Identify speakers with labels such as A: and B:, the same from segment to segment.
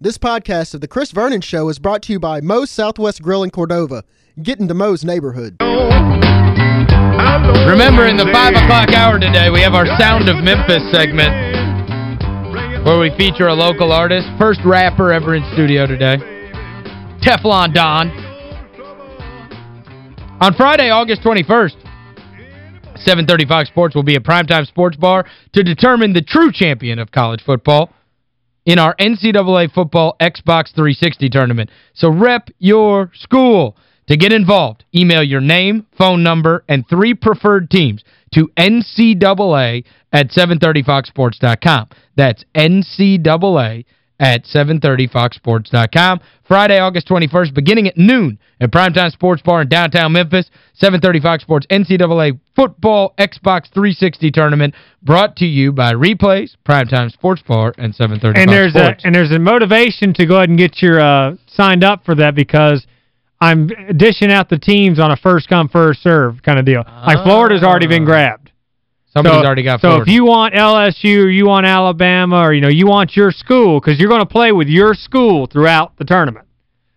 A: This podcast of The Chris Vernon Show is brought to you by Moe's Southwest Grill in Cordova. Get into Moe's neighborhood.
B: Remember, in the 5 o'clock hour today, we have our Sound of Memphis segment where we feature a local artist. First rapper ever in studio today, Teflon Don. On Friday, August 21st, 730 Fox Sports will be a primetime sports bar to determine the true champion of college football in our NCAA football Xbox 360 tournament. So rep your school. To get involved, email your name, phone number, and three preferred teams to NCAA at 730foxsports.com. That's NCAA at 730foxsports.com. Friday, August 21st, beginning at noon at Primetime Sports Bar in downtown Memphis. 730 Fox Sports NCAA Football Xbox 360 Tournament brought to you by Replays, Primetime Sports Bar, and 730
C: and
B: Fox
C: there's
B: Sports.
C: A, and there's a motivation to go ahead and get your uh, signed up for that because I'm dishing out the teams on a first-come, first-serve kind of deal. Like Florida's already been grabbed.
B: Somebody's
C: so,
B: already got
C: So if you want LSU or you want Alabama or, you know, you want your school because you're going to play with your school throughout the tournament.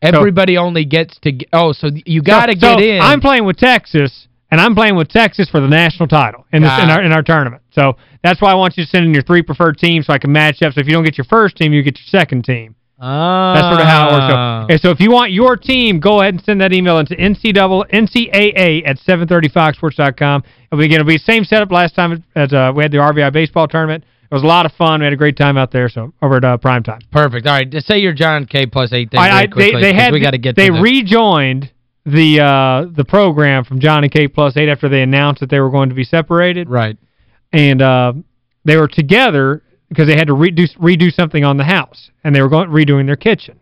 B: Everybody only gets to oh, so you got to
C: so,
B: get
C: so
B: in.
C: I'm playing with Texas, and I'm playing with Texas for the national title in, this, in,
B: Ah.
C: our, in our tournament. So that's why I want you to send in your three preferred teams so I can match up. So if you don't get your first team, you get your second team.
B: Ah.
C: That's sort of how it works. So, and so if you want your team, go ahead and send that email into NCAA, at 730foxsports.com. And again, it'll be the same setup last time as uh, we had the RBI baseball tournament. It was a lot of fun. We had a great time out there, so over at uh, Prime Time.
B: Perfect. All right, just say you're John K. plus 8 thing
C: I, I,
B: really
C: they,
B: quickly,
C: had
B: we got to get
C: they
B: the-
C: rejoined the uh, the program from John and Kate Plus 8 after they announced that they were going to be separated.
B: Right.
C: And uh, they were together because they had to redo redo something on the house, and they were going redoing their kitchen.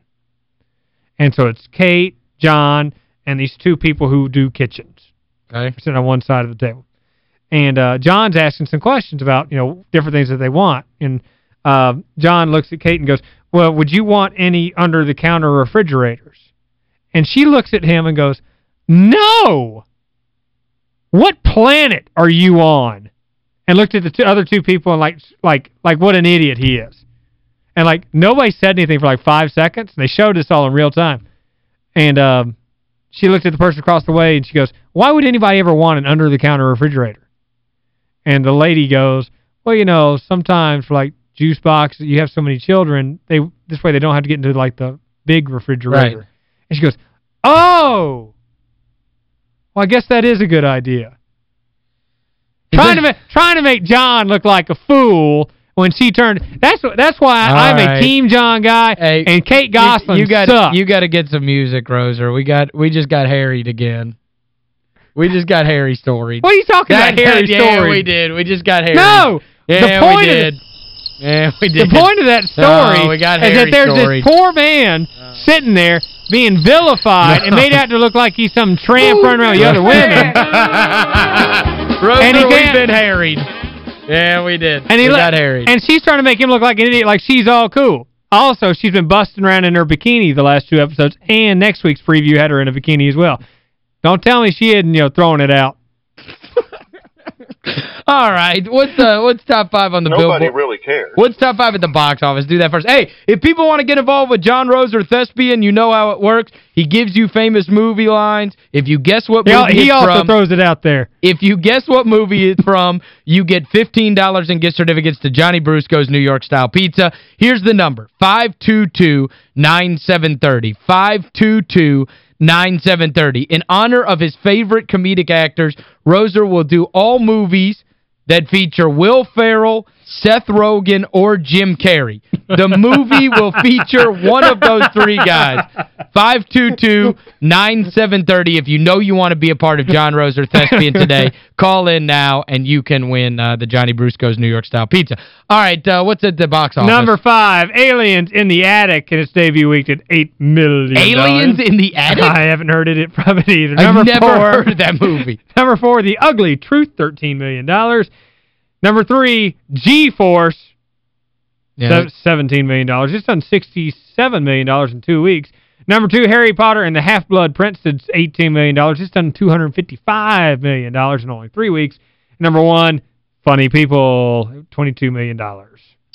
C: And so it's Kate, John, and these two people who do kitchens.
B: Okay.
C: Sitting on one side of the table. And uh, John's asking some questions about, you know, different things that they want. And uh, John looks at Kate and goes, well, would you want any under-the-counter refrigerators? And she looks at him and goes, no! What planet are you on? And looked at the two, other two people and like, like, like what an idiot he is. And like nobody said anything for like five seconds. And they showed us all in real time. And um, she looked at the person across the way and she goes, why would anybody ever want an under-the-counter refrigerator? And the lady goes, well, you know, sometimes for like juice box, you have so many children, they this way they don't have to get into like the big refrigerator.
B: Right.
C: And she goes, oh, well, I guess that is a good idea. Trying to, ma trying to make John look like a fool when she turned that's that's why
B: All
C: I'm
B: right.
C: a team John guy
B: Hey,
C: and Kate Gosselin
B: you, you got
C: sucks.
B: you got to get some music, Roser. We got we just got harried again. We just got Harry storied.
C: What are you talking
B: That-
C: about, Harry
B: yeah,
C: story?
B: we did. We just got Harry.
C: No!
B: Yeah,
C: the point
B: we
C: of
B: did.
C: it-
B: Yeah, we did.
C: The point of that oh, story
B: Oh, we got
C: is that there's
B: storied.
C: this poor man oh. sitting there being vilified and made out to look like he's some tramp running around with the other women.
B: Roser,
C: And he
B: we've been harried. Yeah, we did.
C: And he
B: we got harried.
C: And she's trying to make him look like an idiot, like she's all cool. Also, she's been busting around in her bikini the last two episodes, and next week's preview had her in a bikini as well. Don't tell me she isn't, you know, throwing it out.
B: All right. What's uh, what's top five on the
D: Nobody
B: Billboard?
D: really cares.
B: What's top five at the box office? Do that first. Hey, if people want to get involved with John Rose or Thespian, you know how it works. He gives you famous movie lines. If you guess what
C: He,
B: movie
C: he
B: it's
C: also
B: from,
C: throws it out there.
B: if you guess what movie it's from, you get $15 in gift certificates to Johnny Brusco's New York Style Pizza. Here's the number, 522-9730. 522-9730. In honor of his favorite comedic actors, Roser will do all movies that feature Will Ferrell, Seth Rogen, or Jim Carrey. The movie will feature one of those three guys. 522-9730. If you know you want to be a part of John Rose or Thespian today, call in now and you can win uh, the Johnny Brusco's New York Style Pizza. All right, uh, what's at the box office?
C: Number five, Aliens in the Attic in its debut week at $8 million.
B: Aliens in the Attic?
C: I haven't heard it from it either.
B: I've never
C: four,
B: heard of that movie.
C: Number four, The Ugly Truth, $13 million. Number three, G-Force,
B: Yeah.
C: $17 million. It's done $67 million in two weeks. Number two, Harry Potter and the Half-Blood Prince did $18 million. It's done $255 million in only three weeks. Number one, Funny People, $22 million.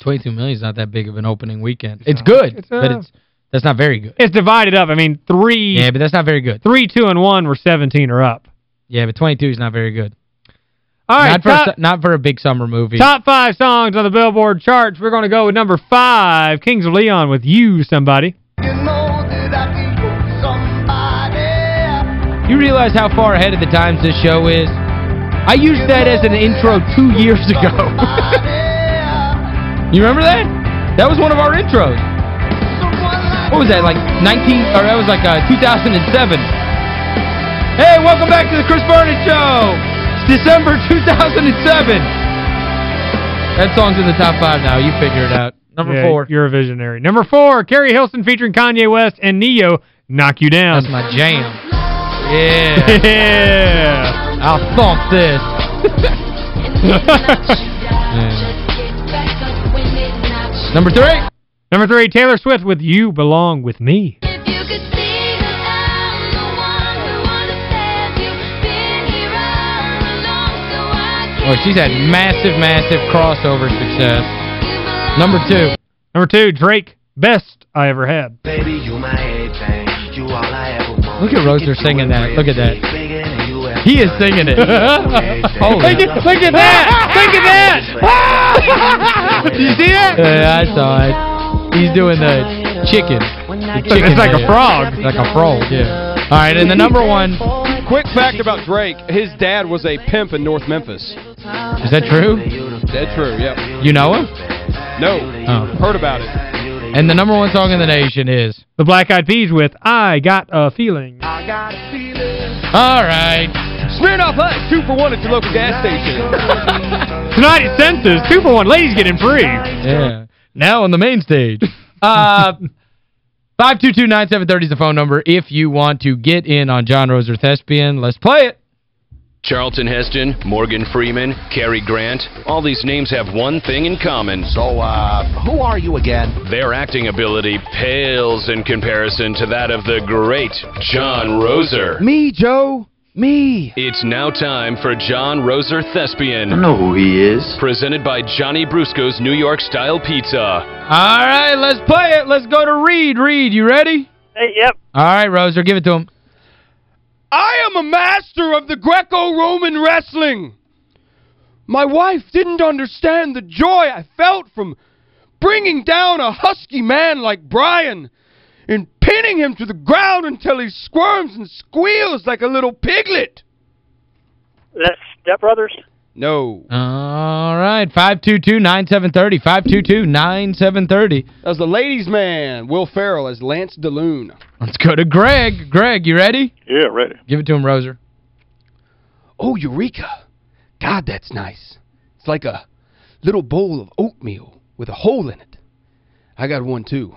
B: 22 million is not that big of an opening weekend. It's good,
C: It's,
B: but
C: uh,
B: it's that's not very good.
C: It's divided up. I mean, three,
B: Yeah, but that's not very good.
C: three, two, and one were 17 or up.
B: Yeah, but 22 is not very good.
C: All right,
B: not for
C: top,
B: a, not for a big summer movie.
C: top five songs on the Billboard charts. We're going to go with number five, Kings of Leon with You, Somebody.
B: You realize how far ahead of the times this show is? I used that as an intro two years ago. you remember that? That was one of our intros. What was that, like 19, or that was like uh, 2007. Hey, welcome back to the Chris Vernon Show. December 2007. That song's in the top five now. You figure it out. Number
C: Yeah,
B: four.
C: You're a visionary. Number four, Keri Hilson featuring Kanye West and Ne-Yo, Knock You Down.
B: That's my jam. Yeah.
C: yeah.
B: I'll thump this. Number three.
C: Number three, Taylor Swift with You Belong With Me.
B: Oh, she's had massive, massive crossover success. Number two.
C: Number two, Drake, Best I Ever Had.
D: Baby, you my everything. You all I ever want.
B: Look at Roser singing that. Look at that. He is singing it. Holy.
C: Look at, look at that! Look at that! Did you see that?
B: Yeah, I saw it. He's doing the chicken. The chicken
C: It's like a
B: head.
C: frog.
B: Like a frog, yeah. All right, and the number one,
E: Quick fact about Drake, his dad was a pimp in North Memphis.
B: Is that true?
E: That's true, yep.
B: You know him?
E: No,
B: Oh.
E: heard about it.
B: And the number one song in the nation is...
C: The Black Eyed Peas with I Got a Feeling.
B: All right.
E: Smirnoff Ice, two for one at your local gas station.
C: Tonight at Census, two for one. Ladies getting free.
B: Yeah. Now on the main stage. Uh, 522-9730 is the phone number if you want to get in on John Roser Thespian. Let's play it.
F: Charlton Heston, Morgan Freeman, Cary Grant, all these names have one thing in common.
D: So, uh, who are you again?
F: Their acting ability pales in comparison to that of the great John Roser.
D: Me, Joe. Me.
F: It's now time for John Roser Thespian.
D: I know who he is.
F: Presented by Johnny Brusco's New York Style Pizza.
B: All right, let's play it. Let's go to Reed. Reed, you ready?
G: Hey, yep.
B: All right, Roser, give it to him.
E: I am a master of the Greco-Roman wrestling. My wife didn't understand the joy I felt from bringing down a husky man like Brian and pinning him to the ground until he squirms and squeals like a little piglet.
G: That's Step Brothers.
E: No,
B: All right, 522-9730. 522-9730.
E: that was the ladies' man, Will Ferrell as Lance DeLune.
B: Let's go to Greg. Greg, you ready?
G: Yeah, ready.
B: Give it to him, Roser.
E: Oh, Eureka! God, that's nice. It's like a little bowl of oatmeal with a hole in it. I got one too.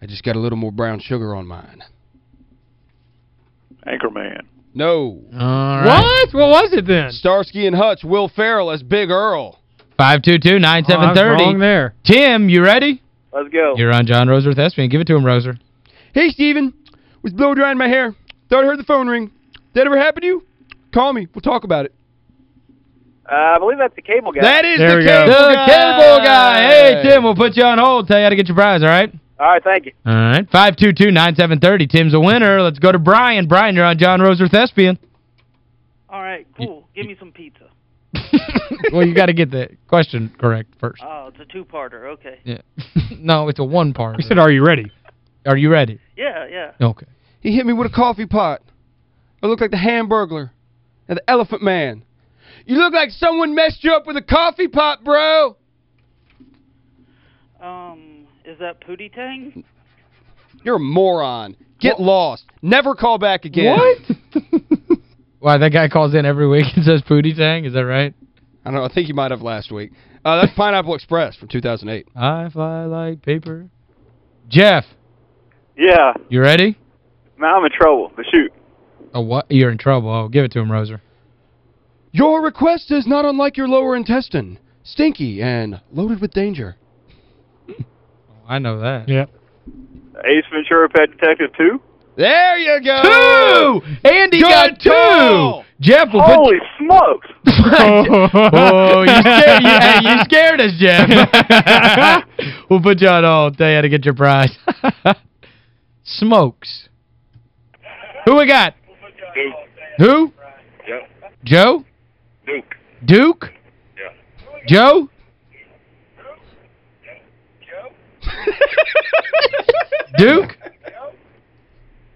E: I just got a little more brown sugar on mine.
G: Anchorman.
E: No.
B: All right.
C: What? What was it then?
E: Starsky and Hutch, Will Ferrell as Big Earl.
B: 522-9730.
C: Oh, I was wrong there.
B: Tim, you ready?
G: Let's go.
B: You're on John Roser Thespian. Give it to him, Roser.
E: Hey, Steven. Was blow drying my hair. Thought I heard the phone ring. That ever happen to you? Call me. We'll talk about it.
G: Uh, I believe that's the cable guy.
E: That is
C: There
E: the
C: we go.
E: cable
B: The cable guy. Hey, Tim, we'll put you on hold. Tell you how to get your prize, all right?
G: All right, thank you.
B: All right. 522-9730. Tim's a winner. Let's go to Brian. Brian, you're on John Roser Thespian.
H: All right, cool. Give me some pizza.
B: well, you got to get the question correct first.
H: Oh, it's a two-parter. Okay.
B: Yeah. no, it's a one part.
C: He said, are you ready?
B: Are you ready?
H: Yeah, yeah.
B: Okay.
E: He hit me with a coffee pot. I look like the Hamburglar and the Elephant Man. You look like someone messed you up with a coffee pot, bro.
H: Is that Pootie Tang?
E: You're a moron. Get lost. Never call back again.
B: What? Why, that guy calls in every week and says Pootie Tang? Is that right?
E: I don't know. I think you might have last week. Uh, that's Pineapple Express from 2008.
B: I fly like paper. Jeff,
G: Yeah.
B: you ready?
G: Now I'm in trouble, but shoot.
B: Oh, what? You're in trouble. Oh, give it to him, Roser.
E: Your request is not unlike your lower intestine. Stinky and loaded with danger.
B: I know that.
C: Yep.
G: Ace Ventura, Pet Detective 2?
E: There you go.
B: Two! Andy
E: Good
B: got two!
E: call.
B: Jeff, we'll put...
G: Holy smokes!
B: oh, you scared, you, hey, you scared us, Jeff. we'll put you on hold. Tell you how to get your prize. Smokes. Who we got?
I: Duke.
B: Who?
I: Yep.
B: Joe?
I: Duke.
B: Duke?
I: Yeah.
B: Joe? Duke?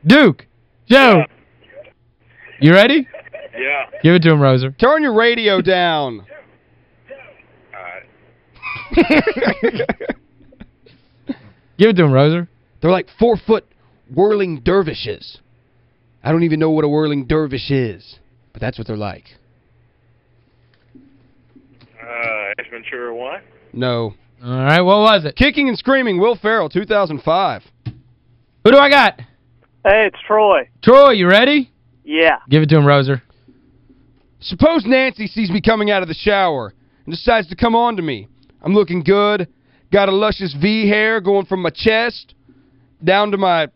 B: Duke. Joe. You ready?
I: Yeah.
B: Give it to him, Roser.
E: Turn your radio down.
B: Give it to him, Roser.
E: They're like four-foot whirling dervishes. I don't even know what a whirling dervish is, but that's what they're like.
I: Uh, Ace Ventura 1.
E: No.
B: All right, what was it?
E: Kicking and Screaming, Will Ferrell, 2005.
B: Who do I got?
G: Hey, it's Troy.
B: Troy, you ready?
G: Yeah.
B: Give it to him, Roser.
E: Suppose Nancy sees me coming out of the shower and decides to come on to me. I'm looking good, got a luscious V hair going from my chest down to my...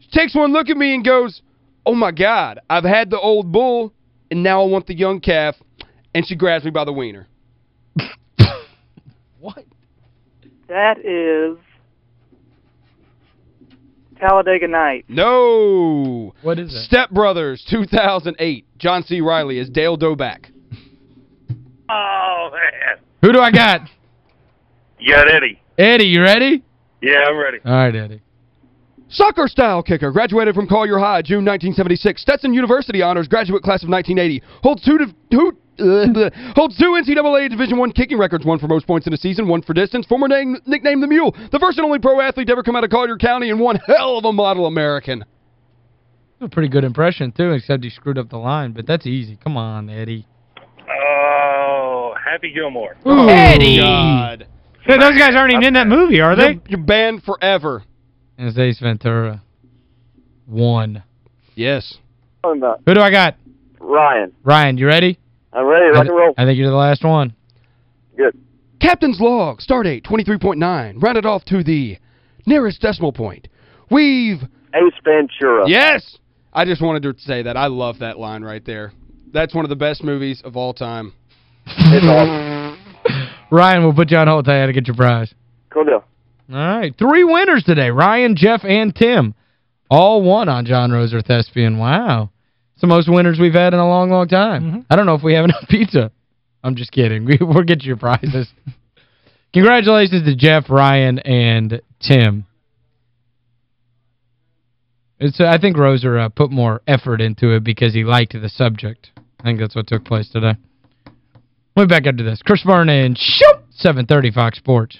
E: She takes one look at me and goes, oh my God, I've had the old bull and now I want the young calf. And she grabs me by the wiener.
B: What?
G: That is Talladega Night.
E: No.
B: What is it?
E: Step Brothers, 2008. John C. Reilly as Dale Doback.
I: Oh, man.
B: Who do I got?
I: You got Eddie.
B: Eddie, you ready?
I: Yeah, I'm ready.
B: All right, Eddie.
E: Soccer style kicker, graduated from Collier High, June 1976. Stetson University honors, graduate class of 1980. Holds two, div- who, uh, holds two NCAA Division One kicking records, one for most points in a season, one for distance. Former name, nickname The Mule, the first and only pro athlete to ever come out of Collier County, and one hell of a model American.
B: A pretty good impression, too, except he screwed up the line, but that's easy. Come on, Eddie.
I: Oh, Happy Gilmore.
B: Ooh, Eddie!
E: God.
C: Hey, those guys aren't even in that movie, are they?
E: You're, you're banned forever.
B: And it's Ace Ventura. One.
E: Yes.
B: Who do I got?
G: Ryan.
B: Ryan, you ready?
G: I'm ready.
B: I, th- I think you're the last one.
G: Good.
E: Captain's log, stardate 23.9, rounded off to the nearest decimal point. We've
G: Ace Ventura.
E: Yes! I just wanted to say that. I love that line right there. That's one of the best movies of all time.
G: It's awesome.
B: Ryan, we'll put you on hold. Tell you to get your prize.
G: Cool deal.
B: All right. Three winners today. Ryan, Jeff, and Tim. All won on John Roser Thespian. Wow. The most winners we've had in a long, long time. I don't know if we have enough pizza. I'm just kidding. We, we'll get you your prizes. Congratulations to Jeff, Ryan, and Tim. It's uh, I think Roser uh, put more effort into it because he liked the subject. I think that's what took place today. Be back after this. Chris Vernon, shoot! 730 Fox Sports.